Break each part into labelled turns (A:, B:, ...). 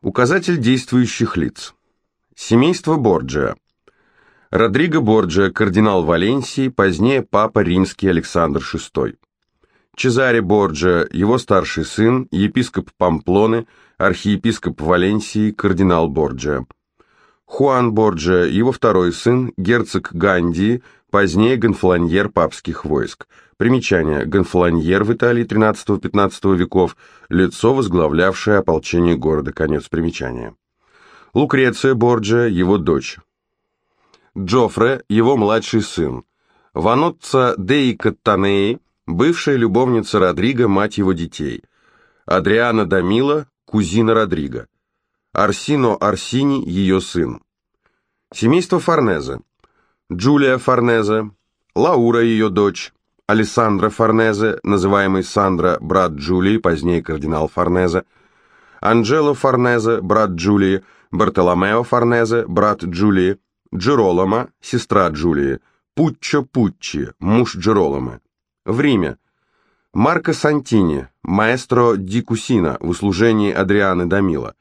A: Указатель действующих лиц. Семейство Борджиа. Родриго Борджиа, кардинал Валенсии, позднее папа римский Александр VI. Чезаре Борджиа, его старший сын, епископ Памплоны, архиепископ Валенсии, кардинал Борджиа. Хуан Борджиа, его второй сын, герцог Гандии, позднее гонфланьер папских войск. Примечание. Гонфланьер в Италии 13-15 веков, лицо, возглавлявшее ополчение города. Конец примечания. Лукреция Борджиа, его дочь. Джофре, его младший сын. Ванотца Деи Каттанеи, бывшая любовница Родриго, мать его детей. Адриана Дамила, кузина Родриго. Арсино Арсини, ее сын. Семейство Форнезе. Джулия Форнезе, Лаура, ее дочь, Алессандро Форнезе, называемый Сандра, брат Джулии, позднее кардинал Форнезе, Анджело Форнезе, брат Джулии, Бартоломео Форнезе, брат Джулии, Джеролома, сестра Джулии, Пуччо Пуччи, муж Джеролома. В Риме. Марко Сантини, маэстро Ди Кусина в услужении Адрианы Дамила.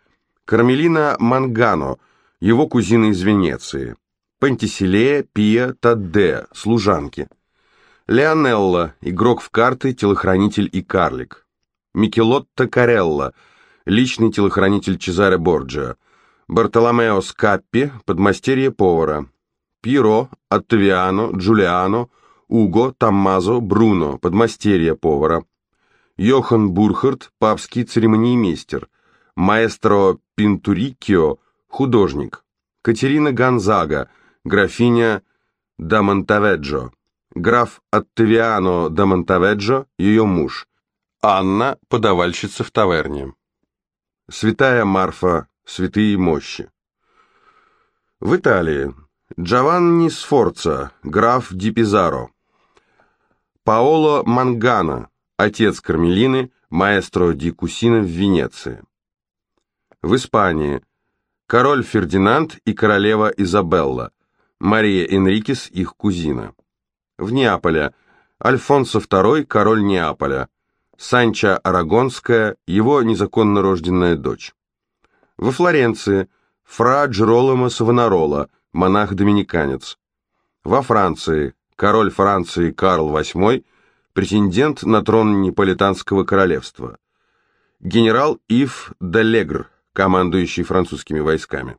A: Кармелина Мангано, его кузина из Венеции. Пантиселея Пия Тадде, служанки. Леонелла, игрок в карты, телохранитель и карлик. Микелотто Карелла, личный телохранитель Чезаре Борджиа. Бартоломео Скаппи, подмастерье повара. Пиро, Оттавиано, Джулиано, Уго, Таммазо, Бруно, подмастерье повара. Йохан Бурхард, папский церемониймейстер. Маэстро Пинтурикио, художник. Катерина Гонзага, графиня да Монтаведжо. Граф Оттавиано да Монтаведжо, ее муж. Анна, подавальщица в таверне. Святая Марфа, святые мощи. В Италии. Джованни Сфорца, граф Ди Пизаро. Паоло Мангано, отец Кармелины, маэстро Ди Кусина в Венеции. В Испании. Король Фердинанд и королева Изабелла. Мария Энрикес, их кузина. В Неаполе. Альфонсо II, король Неаполя. Санча Арагонская, его незаконно рожденная дочь. Во Флоренции. Фра Джероломо Савонарола, монах-доминиканец. Во Франции. Король Франции Карл VIII, претендент на трон Неаполитанского королевства. Генерал Ив Далегр, командующий французскими войсками.